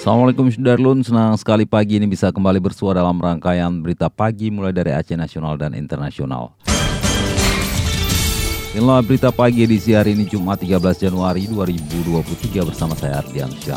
Assalamualaikum Sudarlun, senang sekali pagi ini bisa kembali bersuara dalam rangkaian berita pagi mulai dari Aceh Nasional dan Internasional. Inilah berita pagi edisi hari ini Jumat 13 Januari 2023 bersama saya Ardian Syah.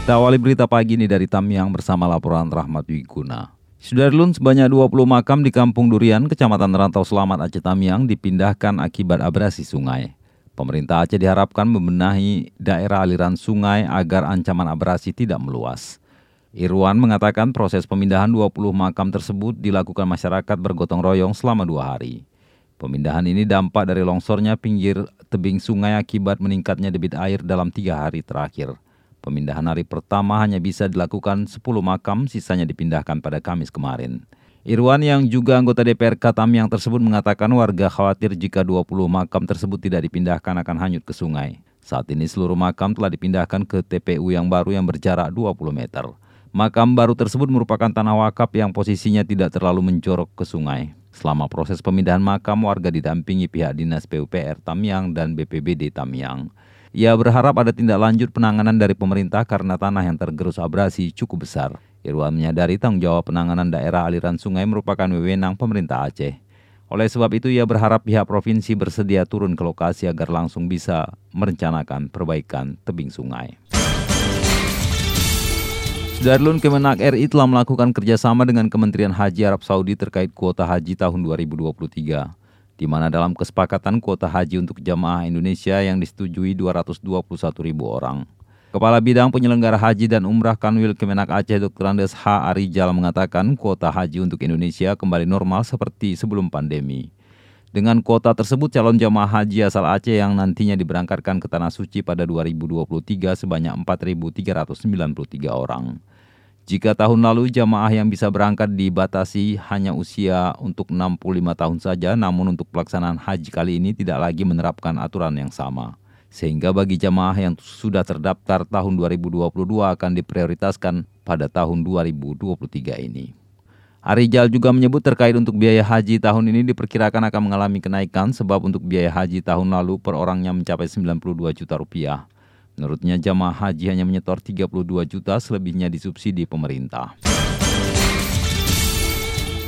Kita awali berita pagi ini dari Tamiang bersama laporan Rahmat Wiguna. Sudarlun sebanyak 20 makam di Kampung Durian, Kecamatan Rantau Selamat Aceh Tamiang dipindahkan akibat abrasi sungai. Pemerintah Aceh diharapkan membenahi daerah aliran sungai agar ancaman abrasi tidak meluas. Irwan mengatakan proses pemindahan 20 makam tersebut dilakukan masyarakat bergotong royong selama dua hari. Pemindahan ini dampak dari longsornya pinggir tebing sungai akibat meningkatnya debit air dalam tiga hari terakhir. Pemindahan hari pertama hanya bisa dilakukan 10 makam, sisanya dipindahkan pada Kamis kemarin. Irwan yang juga anggota DPR Katam yang tersebut mengatakan warga khawatir jika 20 makam tersebut tidak dipindahkan akan hanyut ke sungai. Saat ini seluruh makam telah dipindahkan ke TPU yang baru yang berjarak 20 meter. Makam baru tersebut merupakan tanah wakaf yang posisinya tidak terlalu mencorok ke sungai. Selama proses pemindahan makam, warga didampingi pihak Dinas PUPR Tamiang dan BPBD Tamiang. Ia berharap ada tindak lanjut penanganan dari pemerintah karena tanah yang tergerus abrasi cukup besar. Irwan menyadari tanggung jawab penanganan daerah aliran sungai merupakan wewenang pemerintah Aceh. Oleh sebab itu ia berharap pihak provinsi bersedia turun ke lokasi agar langsung bisa merencanakan perbaikan tebing sungai. Darlun Kemenak RI telah melakukan kerjasama dengan Kementerian Haji Arab Saudi terkait kuota haji tahun 2023 di mana dalam kesepakatan kuota haji untuk jamaah Indonesia yang disetujui 221 ribu orang. Kepala Bidang Penyelenggara Haji dan Umrah Kanwil Kemenak Aceh Dr. Andes H. Arijal mengatakan kuota haji untuk Indonesia kembali normal seperti sebelum pandemi. Dengan kuota tersebut, calon jamaah haji asal Aceh yang nantinya diberangkatkan ke Tanah Suci pada 2023 sebanyak 4.393 orang. Jika tahun lalu jamaah yang bisa berangkat dibatasi hanya usia untuk 65 tahun saja, namun untuk pelaksanaan haji kali ini tidak lagi menerapkan aturan yang sama. Sehingga bagi jamaah yang sudah terdaftar tahun 2022 akan diprioritaskan pada tahun 2023 ini. Arijal juga menyebut terkait untuk biaya haji tahun ini diperkirakan akan mengalami kenaikan sebab untuk biaya haji tahun lalu per orangnya mencapai 92 juta rupiah. Menurutnya jamaah haji hanya menyetor 32 juta, selebihnya disubsidi pemerintah.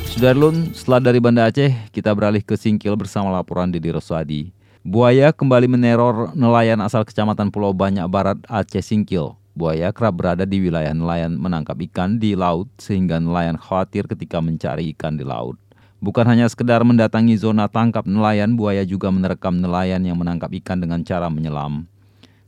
Sudarlun, setelah dari Banda Aceh, kita beralih ke Singkil bersama laporan Didi Roswadi. Buaya kembali meneror nelayan asal Kecamatan Pulau Banyak Barat, Aceh Singkil. Buaya kerap berada di wilayah nelayan menangkap ikan di laut sehingga nelayan khawatir ketika mencari ikan di laut. Bukan hanya sekedar mendatangi zona tangkap nelayan, buaya juga menerkam nelayan yang menangkap ikan dengan cara menyelam.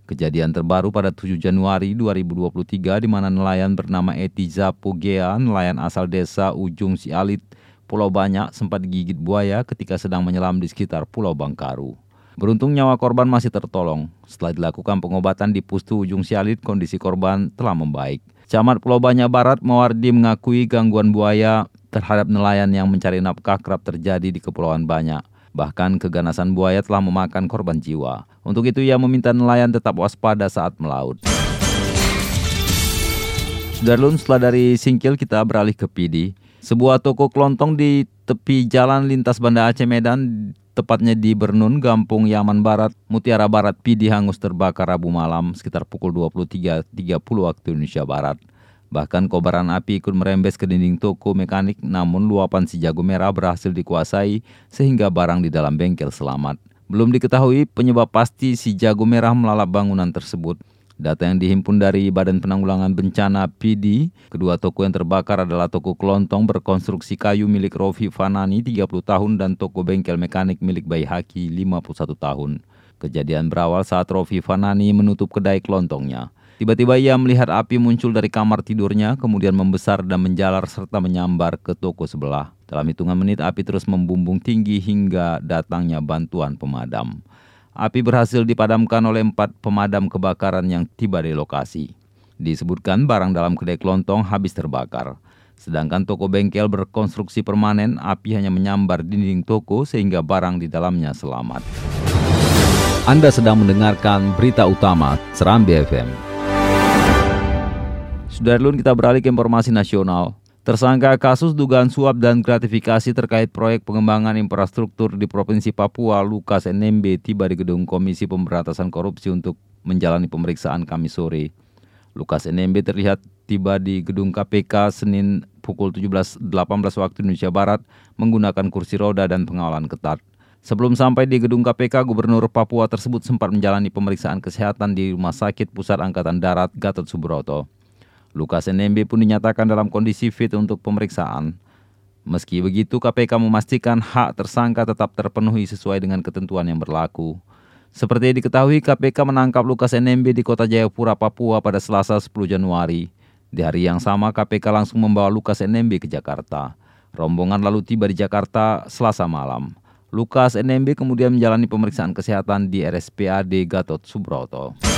Kejadian terbaru pada 7 Januari 2023 di mana nelayan bernama Etiza Pugea, nelayan asal desa Ujung Sialit, Pulau Banyak sempat digigit buaya ketika sedang menyelam di sekitar Pulau Bangkaru. Beruntung nyawa korban masih tertolong. Setelah dilakukan pengobatan di Pustu Ujung Sialit, kondisi korban telah membaik. Camat Pulau Banyak Barat, Mawardi mengakui gangguan buaya terhadap nelayan yang mencari nafkah kerap terjadi di Kepulauan Banyak. Bahkan keganasan buaya telah memakan korban jiwa. Untuk itu ia meminta nelayan tetap waspada saat melaut. Sudarlun setelah dari Singkil kita beralih ke Pidi. Sebuah toko kelontong di tepi jalan lintas Banda Aceh Medan tepatnya di Bernun, Gampung Yaman Barat, Mutiara Barat, Pidi hangus terbakar Rabu malam sekitar pukul 23.30 waktu Indonesia Barat. Bahkan kobaran api ikut merembes ke dinding toko mekanik namun luapan si jago merah berhasil dikuasai sehingga barang di dalam bengkel selamat. Belum diketahui penyebab pasti si jago merah melalap bangunan tersebut. Data yang dihimpun dari Badan Penanggulangan Bencana PD, kedua toko yang terbakar adalah toko kelontong berkonstruksi kayu milik Rofi Fanani 30 tahun dan toko bengkel mekanik milik Bayi Haki 51 tahun. Kejadian berawal saat Rofi Fanani menutup kedai kelontongnya. Tiba-tiba ia melihat api muncul dari kamar tidurnya, kemudian membesar dan menjalar serta menyambar ke toko sebelah. Dalam hitungan menit, api terus membumbung tinggi hingga datangnya bantuan pemadam. Api berhasil dipadamkan oleh empat pemadam kebakaran yang tiba di lokasi. Disebutkan barang dalam kedai kelontong habis terbakar. Sedangkan toko bengkel berkonstruksi permanen, api hanya menyambar dinding toko sehingga barang di dalamnya selamat. Anda sedang mendengarkan berita utama Serambi FM. Sudarlun kita beralih ke informasi nasional. Tersangka kasus dugaan suap dan gratifikasi terkait proyek pengembangan infrastruktur di Provinsi Papua, Lukas NMB, tiba di gedung Komisi Pemberantasan Korupsi untuk menjalani pemeriksaan Kamis sore. Lukas NMB terlihat tiba di gedung KPK Senin pukul 17.18 waktu Indonesia Barat menggunakan kursi roda dan pengawalan ketat. Sebelum sampai di gedung KPK, Gubernur Papua tersebut sempat menjalani pemeriksaan kesehatan di Rumah Sakit Pusat Angkatan Darat Gatot Subroto. Lukas NMB pun dinyatakan dalam kondisi fit untuk pemeriksaan. Meski begitu, KPK memastikan hak tersangka tetap terpenuhi sesuai dengan ketentuan yang berlaku. Seperti diketahui, KPK menangkap Lukas NMB di kota Jayapura, Papua pada Selasa 10 Januari. Di hari yang sama, KPK langsung membawa Lukas NMB ke Jakarta. Rombongan lalu tiba di Jakarta Selasa malam. Lukas NMB kemudian menjalani pemeriksaan kesehatan di RSPAD Gatot Subroto.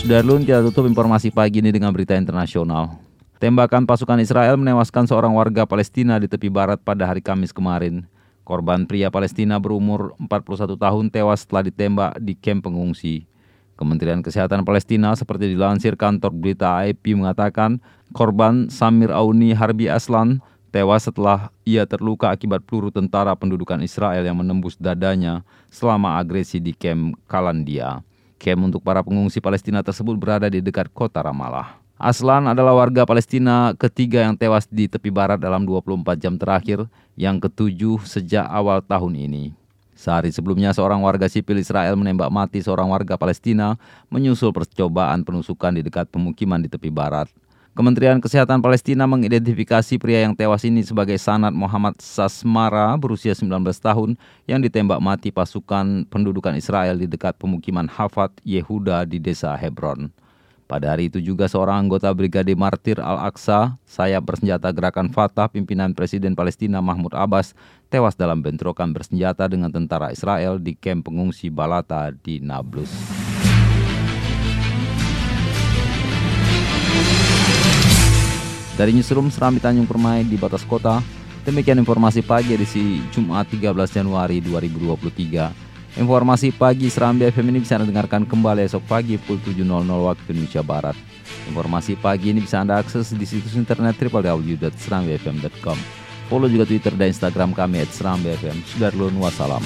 Sudarlun kita tutup informasi pagi ini dengan berita internasional. Tembakan pasukan Israel menewaskan seorang warga Palestina di tepi barat pada hari Kamis kemarin. Korban pria Palestina berumur 41 tahun tewas setelah ditembak di kamp pengungsi. Kementerian Kesehatan Palestina seperti dilansir kantor berita AFP mengatakan korban Samir Auni Harbi Aslan tewas setelah ia terluka akibat peluru tentara pendudukan Israel yang menembus dadanya selama agresi di kamp Kalandia. Kem untuk para pengungsi Palestina tersebut berada di dekat kota Ramallah. Aslan adalah warga Palestina ketiga yang tewas di tepi barat dalam 24 jam terakhir, yang ketujuh sejak awal tahun ini. Sehari sebelumnya, seorang warga sipil Israel menembak mati seorang warga Palestina menyusul percobaan penusukan di dekat pemukiman di tepi barat. Kementerian Kesehatan Palestina mengidentifikasi pria yang tewas ini sebagai Sanad Muhammad Sasmara berusia 19 tahun yang ditembak mati pasukan pendudukan Israel di dekat pemukiman Hafat Yehuda di desa Hebron. Pada hari itu juga seorang anggota Brigade Martir Al-Aqsa, sayap bersenjata gerakan Fatah pimpinan Presiden Palestina Mahmud Abbas, tewas dalam bentrokan bersenjata dengan tentara Israel di kamp pengungsi Balata di Nablus. Dari Newsroom Serambi Tanjung Permai di batas kota, demikian informasi pagi edisi Jumat 13 Januari 2023. Informasi pagi Serambi FM ini bisa Anda dengarkan kembali esok pagi pukul 7.00 waktu Indonesia Barat. Informasi pagi ini bisa Anda akses di situs internet www.serambifm.com. Follow juga Twitter dan Instagram kami at Serambi FM. Sudah wassalam.